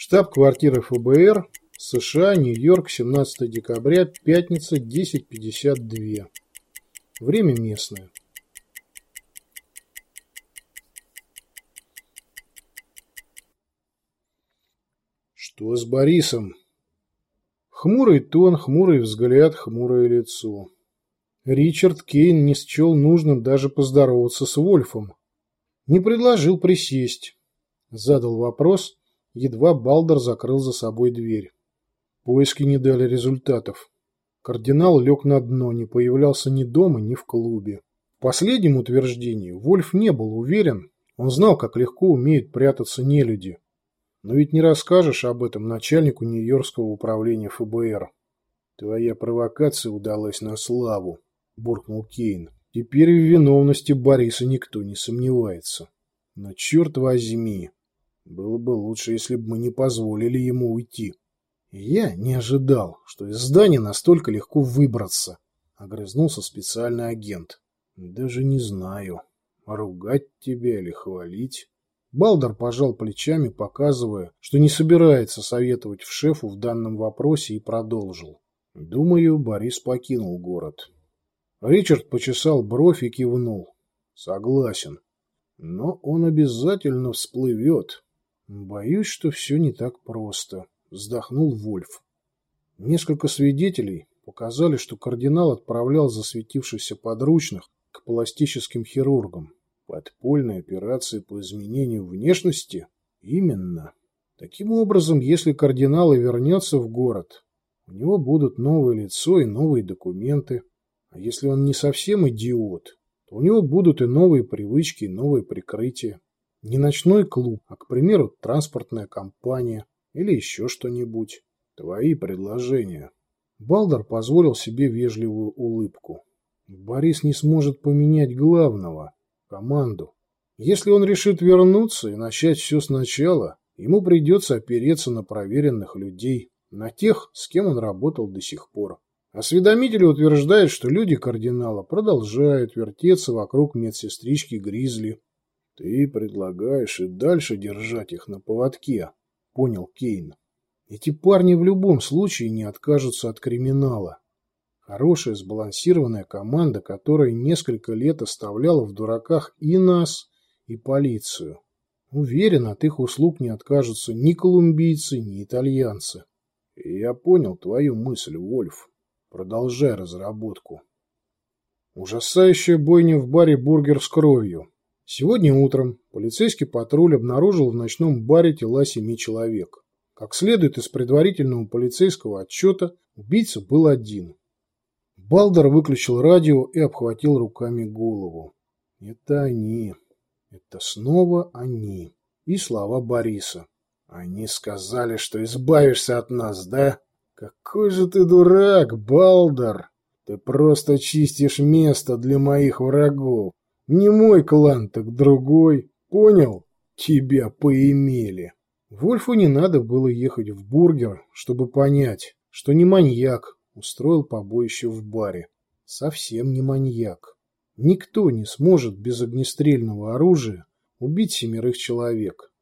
Штаб-квартира ФБР, США, Нью-Йорк, 17 декабря, пятница, 10.52. Время местное. Что с Борисом? Хмурый тон, хмурый взгляд, хмурое лицо. Ричард Кейн не счел нужным даже поздороваться с Вольфом. Не предложил присесть. Задал вопрос, едва Балдер закрыл за собой дверь. Поиски не дали результатов. Кардинал лег на дно, не появлялся ни дома, ни в клубе. В последнем утверждении Вольф не был уверен, он знал, как легко умеют прятаться нелюди. Но ведь не расскажешь об этом начальнику Нью-Йоркского управления ФБР. Твоя провокация удалась на славу, буркнул Кейн. Теперь в виновности Бориса никто не сомневается. Но черт возьми, было бы лучше, если бы мы не позволили ему уйти. Я не ожидал, что из здания настолько легко выбраться, огрызнулся специальный агент. Даже не знаю, ругать тебя или хвалить. Балдер пожал плечами, показывая, что не собирается советовать в шефу в данном вопросе и продолжил. Думаю, Борис покинул город. Ричард почесал бровь и кивнул. Согласен. Но он обязательно всплывет. Боюсь, что все не так просто, вздохнул Вольф. Несколько свидетелей показали, что кардинал отправлял засветившихся подручных к пластическим хирургам. Подпольные операции по изменению внешности? Именно. Таким образом, если кардинал и вернется в город, у него будут новое лицо и новые документы. А если он не совсем идиот, то у него будут и новые привычки, и новые прикрытия. Не ночной клуб, а, к примеру, транспортная компания или еще что-нибудь. Твои предложения. Балдер позволил себе вежливую улыбку. Борис не сможет поменять главного – команду. Если он решит вернуться и начать все сначала, ему придется опереться на проверенных людей, на тех, с кем он работал до сих пор. Осведомители утверждают, что люди кардинала продолжают вертеться вокруг медсестрички Гризли, ты предлагаешь и дальше держать их на поводке, понял Кейн. Эти парни в любом случае не откажутся от криминала. Хорошая сбалансированная команда, которая несколько лет оставляла в дураках и нас, и полицию. Уверен, от их услуг не откажутся ни колумбийцы, ни итальянцы. Я понял твою мысль, Вольф. Продолжай разработку. Ужасающая бойня в баре «Бургер с кровью». Сегодня утром полицейский патруль обнаружил в ночном баре тела семи человек. Как следует из предварительного полицейского отчета, убийца был один. Балдер выключил радио и обхватил руками голову. Это они. Это снова они. И слова Бориса. Они сказали, что избавишься от нас, да? Какой же ты дурак, Балдер! Ты просто чистишь место для моих врагов. Не мой клан, так другой. Понял? Тебя поимели. Вольфу не надо было ехать в бургер, чтобы понять, что не маньяк устроил побоище в баре. Совсем не маньяк. Никто не сможет без огнестрельного оружия убить семерых человек.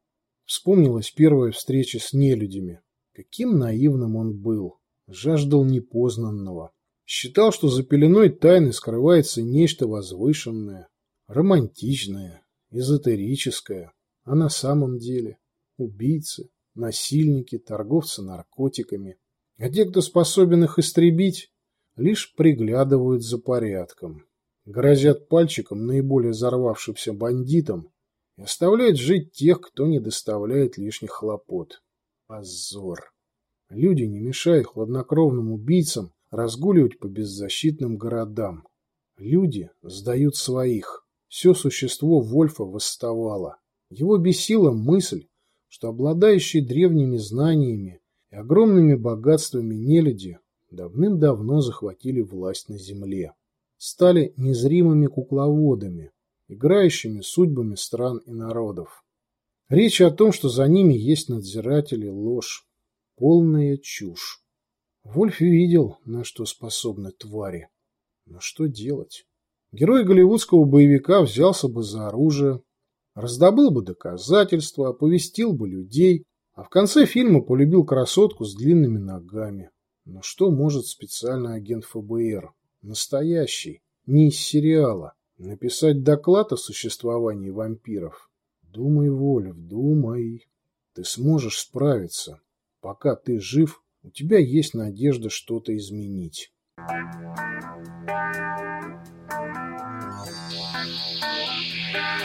Вспомнилась первая встреча с нелюдями. Каким наивным он был. Жаждал непознанного. Считал, что за пеленой тайны скрывается нечто возвышенное, романтичное, эзотерическое, а на самом деле убийцы, насильники, торговцы наркотиками. А те, кто способен их истребить, лишь приглядывают за порядком, грозят пальчиком наиболее взорвавшимся бандитам и оставляют жить тех, кто не доставляет лишних хлопот. Позор! Люди не мешают хладнокровным убийцам разгуливать по беззащитным городам. Люди сдают своих. Все существо Вольфа восставало. Его бесила мысль, что обладающие древними знаниями и огромными богатствами нелюди давным-давно захватили власть на земле. Стали незримыми кукловодами, играющими судьбами стран и народов. Речь о том, что за ними есть надзиратели, ложь. Полная чушь. Вольф видел, на что способны твари. Но что делать? Герой голливудского боевика взялся бы за оружие, раздобыл бы доказательства, оповестил бы людей, А в конце фильма полюбил красотку с длинными ногами. Но что может специальный агент ФБР? Настоящий, не из сериала. Написать доклад о существовании вампиров? Думай, Вольф, думай. Ты сможешь справиться. Пока ты жив, у тебя есть надежда что-то изменить. I'm